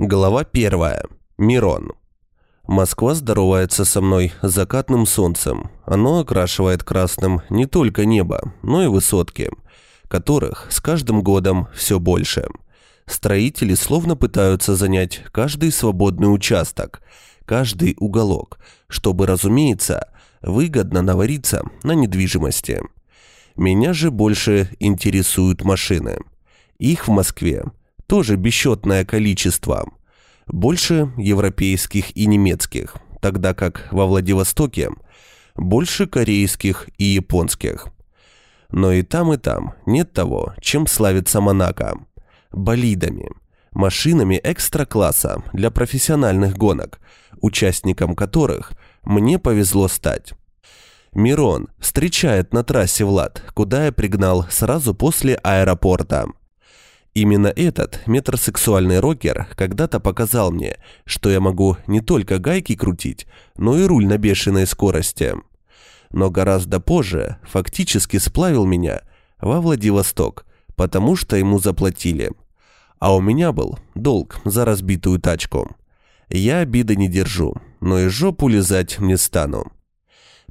Глава первая. Мирон. Москва здоровается со мной закатным солнцем. Оно окрашивает красным не только небо, но и высотки, которых с каждым годом все больше. Строители словно пытаются занять каждый свободный участок, каждый уголок, чтобы, разумеется, выгодно навариться на недвижимости. Меня же больше интересуют машины. Их в Москве тоже бесчетное количество. Больше европейских и немецких, тогда как во Владивостоке больше корейских и японских. Но и там, и там нет того, чем славится Монако. Болидами, машинами экстра-класса для профессиональных гонок, участником которых мне повезло стать. Мирон встречает на трассе Влад, куда я пригнал сразу после аэропорта. Именно этот метросексуальный рокер когда-то показал мне, что я могу не только гайки крутить, но и руль на бешеной скорости. Но гораздо позже фактически сплавил меня во Владивосток, потому что ему заплатили. А у меня был долг за разбитую тачку. Я обиды не держу, но и жопу лизать не стану.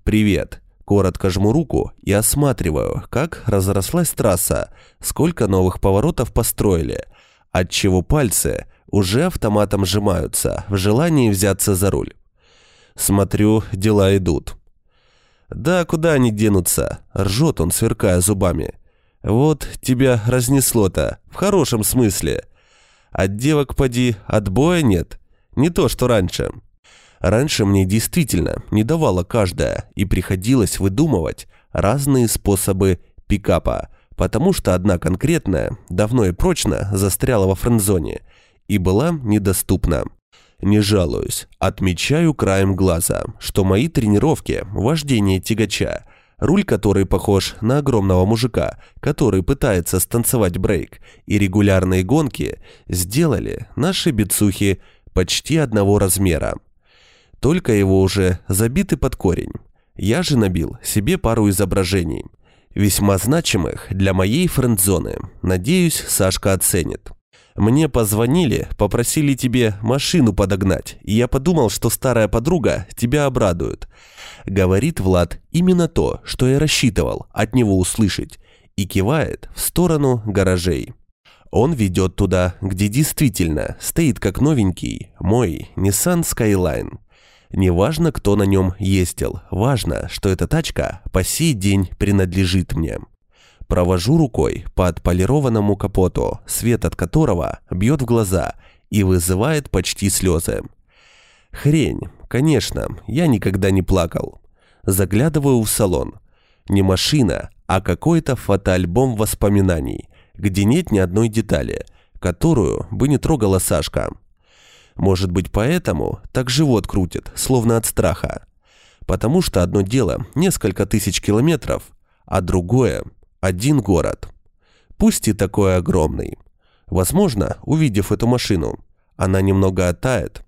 «Привет», Коротко жму руку и осматриваю, как разрослась трасса, сколько новых поворотов построили, отчего пальцы уже автоматом сжимаются в желании взяться за руль. Смотрю, дела идут. «Да, куда они денутся?» – ржет он, сверкая зубами. «Вот тебя разнесло-то, в хорошем смысле. От девок поди отбоя нет, не то что раньше». Раньше мне действительно не давала каждая, и приходилось выдумывать разные способы пикапа, потому что одна конкретная давно и прочно застряла во френдзоне и была недоступна. Не жалуюсь, отмечаю краем глаза, что мои тренировки, вождение тягача, руль который похож на огромного мужика, который пытается станцевать брейк, и регулярные гонки сделали наши бицухи почти одного размера. Только его уже забиты под корень. Я же набил себе пару изображений. Весьма значимых для моей френдзоны. Надеюсь, Сашка оценит. Мне позвонили, попросили тебе машину подогнать, и я подумал, что старая подруга тебя обрадует. Говорит Влад именно то, что я рассчитывал от него услышать, и кивает в сторону гаражей. Он ведет туда, где действительно стоит как новенький мой Nissan Skyline. Не важно, кто на нем ездил, важно, что эта тачка по сей день принадлежит мне. Провожу рукой по отполированному капоту, свет от которого бьет в глаза и вызывает почти слезы. Хрень, конечно, я никогда не плакал. Заглядываю в салон. Не машина, а какой-то фотоальбом воспоминаний, где нет ни одной детали, которую бы не трогала Сашка. Может быть, поэтому так живот крутит, словно от страха. Потому что одно дело несколько тысяч километров, а другое – один город. Пусть и такой огромный. Возможно, увидев эту машину, она немного оттает.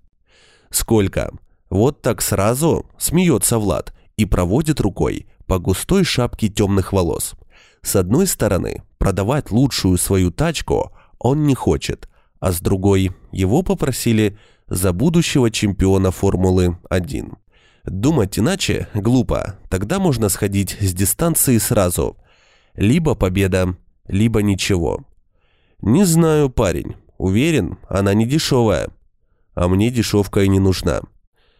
Сколько? Вот так сразу смеется Влад и проводит рукой по густой шапке темных волос. С одной стороны, продавать лучшую свою тачку он не хочет, а с другой его попросили за будущего чемпиона Формулы-1. Думать иначе глупо, тогда можно сходить с дистанции сразу. Либо победа, либо ничего. Не знаю, парень, уверен, она не дешевая. А мне дешевка и не нужна.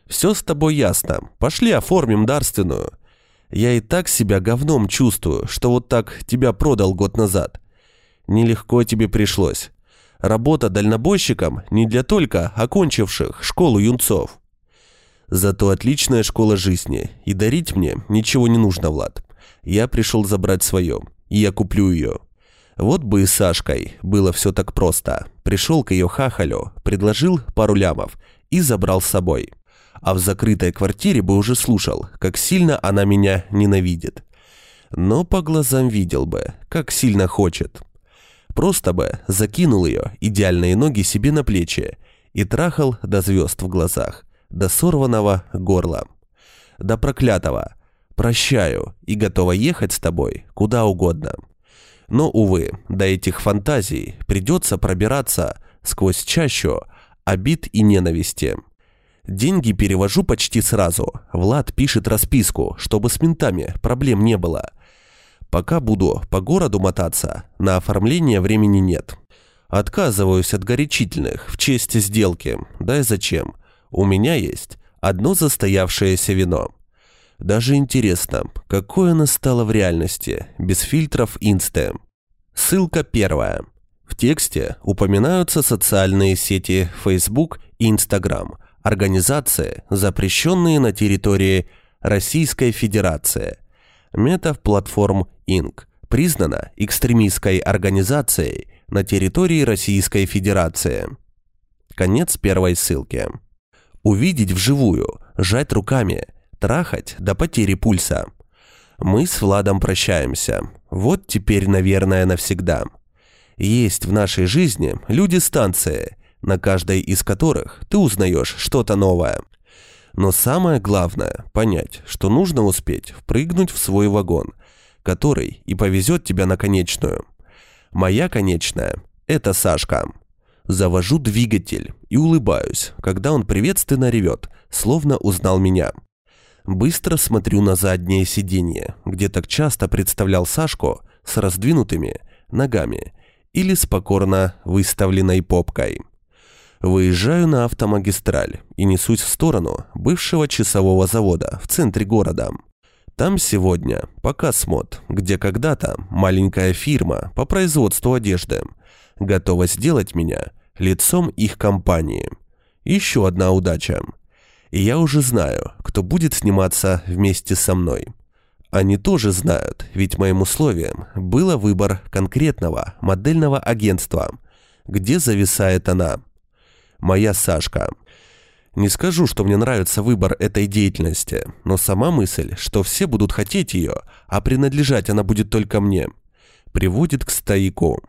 Все с тобой ясно, пошли оформим дарственную. Я и так себя говном чувствую, что вот так тебя продал год назад. Нелегко тебе пришлось. Работа дальнобойщиком не для только окончивших школу юнцов. Зато отличная школа жизни, и дарить мне ничего не нужно, Влад. Я пришел забрать свое, и я куплю ее. Вот бы и с Сашкой было все так просто. Пришел к ее хахалю, предложил пару лямов и забрал с собой. А в закрытой квартире бы уже слушал, как сильно она меня ненавидит. Но по глазам видел бы, как сильно хочет. Просто бы закинул ее, идеальные ноги себе на плечи, и трахал до звезд в глазах, до сорванного горла. До проклятого. Прощаю и готова ехать с тобой куда угодно. Но, увы, до этих фантазий придется пробираться сквозь чащу обид и ненависти. Деньги перевожу почти сразу. Влад пишет расписку, чтобы с ментами проблем не было. Пока буду по городу мотаться, на оформление времени нет. Отказываюсь от горячительных в честь сделки. Да и зачем? У меня есть одно застоявшееся вино. Даже интересно, какое оно стало в реальности, без фильтров инсте. Ссылка первая. В тексте упоминаются социальные сети Facebook и Instagram, организации, запрещенные на территории Российской Федерации. Метаплатформ Инк признана экстремистской организацией на территории Российской Федерации. Конец первой ссылки. Увидеть вживую, сжать руками, трахать до потери пульса. Мы с Владом прощаемся. Вот теперь, наверное, навсегда. Есть в нашей жизни люди-станции, на каждой из которых ты узнаешь что-то новое. Но самое главное – понять, что нужно успеть впрыгнуть в свой вагон, который и повезет тебя на конечную. Моя конечная – это Сашка. Завожу двигатель и улыбаюсь, когда он приветственно ревет, словно узнал меня. Быстро смотрю на заднее сиденье, где так часто представлял Сашку с раздвинутыми ногами или с покорно выставленной попкой. Выезжаю на автомагистраль и несусь в сторону бывшего часового завода в центре города. Там сегодня показ мод, где когда-то маленькая фирма по производству одежды готова сделать меня лицом их компании. Еще одна удача. И я уже знаю, кто будет сниматься вместе со мной. Они тоже знают, ведь моим условием было выбор конкретного модельного агентства, где зависает она. Моя Сашка. Не скажу, что мне нравится выбор этой деятельности, но сама мысль, что все будут хотеть ее, а принадлежать она будет только мне, приводит к стояку.